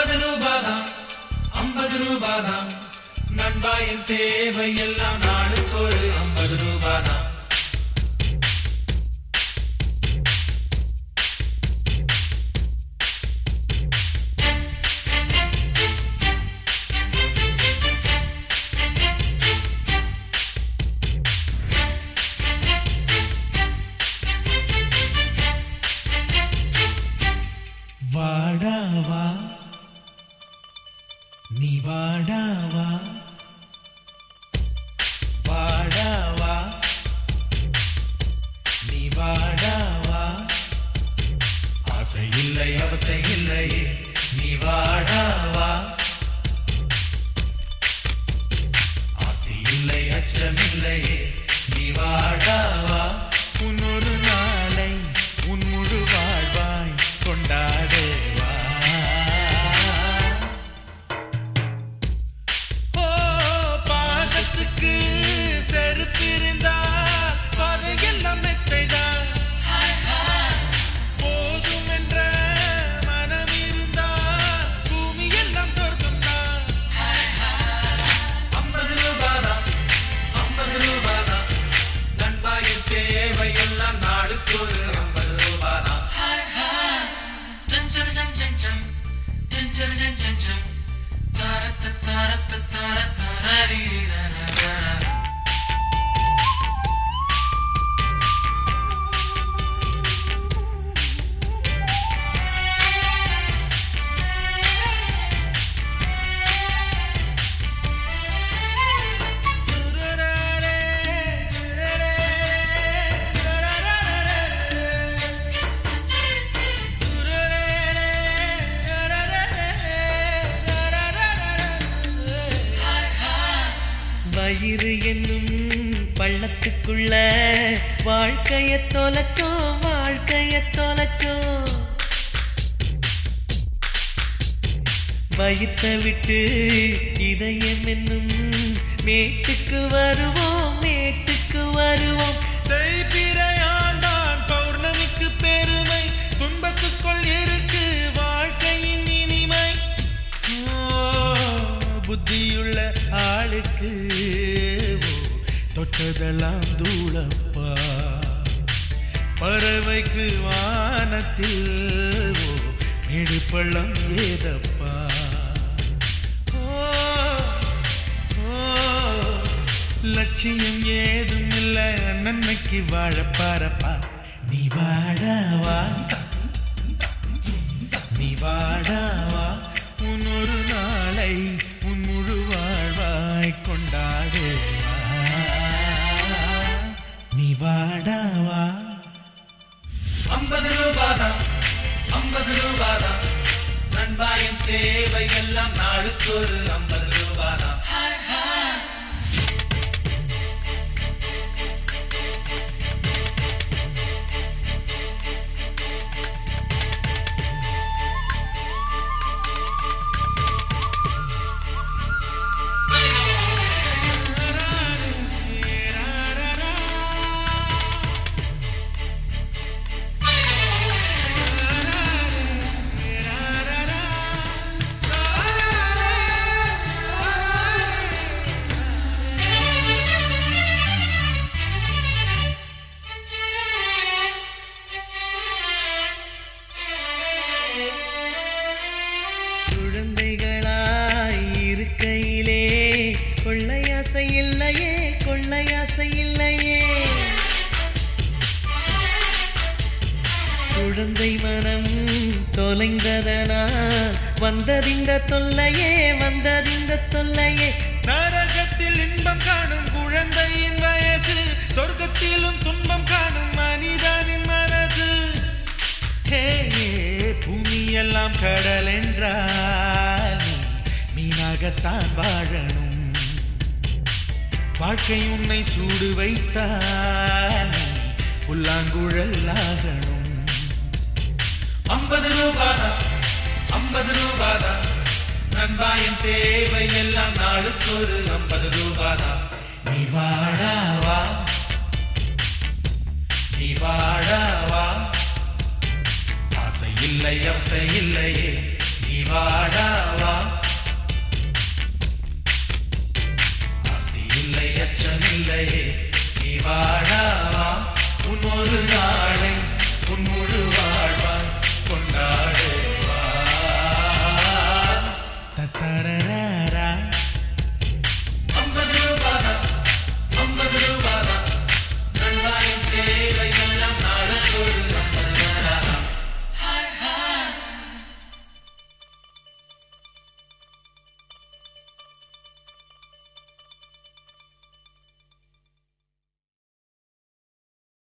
ஐம்பது ரூபாதான் ஐம்பது ரூபாதான். நண்பா என் தேவை எல்லாம் நாளுக்கு ஒரு ஐம்பது ரூபாதான். நீ வாடாவா வாடாவா நீ வாடாவா ஆசை இல்லை அவஸ்தை இல்லை. நீ வாடாவா ஆஸ்தி இல்லை அச்சமில்லையே நீ வாடாவா வயிறு என்னும் பள்ளத்துக்குள்ள வாழ்க்கைய தொலைச்சோ வாழ்க்கைய தொலைச்சோ வயித்த விட்டு இதயம் என்னும் மேட்டுக்கு வருவோம் மேட்டுக்கு வருவோம். தொட்டதெல்லாம் தூளப்பா. பறவைக்கு வானத்தில் ஓ, மேடு பள்ளம் ஏதப்பா லட்சியம் ஏதும் இல்லை நன்மைக்கு வாழ பாரப்பா. நீ வாழவா நீ வாழவா உன்னொரு நாளை வாடவா ஐம்பது ரூபாதான் ஐம்பது ரூபாதான். நண்பாயின் தேவை எல்லாம் நாளுக்கு ஒரு ஐம்பது ரூபாதான். குழந்தைகளாய் இருக்கையிலே கொள்ளையாசை இல்லையே கொள்ளையாசை இல்லையே. குழந்தை மனம் தொலைந்ததனால் வந்ததிந்த தொல்லையே வந்ததிந்த தொல்லையே மீனாகத்தான் வாழணும். வாழ்க்கை உன்னை சூடு வைத்தான் புல்லாங்குழல் ஆகணும் ஐம்பது ரூபாதா ஐம்பது ரூபாதா? நண்பா என் தேவை எல்லாம் நாளுக்கு ஒரு ஐம்பது ரூபாதா? நீ வாடாவா நீ வாடாவா ஆசை இல்லை அவசை இல்லையே. நீ வாடாவா இல்லை நீ வாழாவா? உன் ஒரு நாளை உன் முழு வாழ்வாய் கொண்டாடுவா. தத்தரன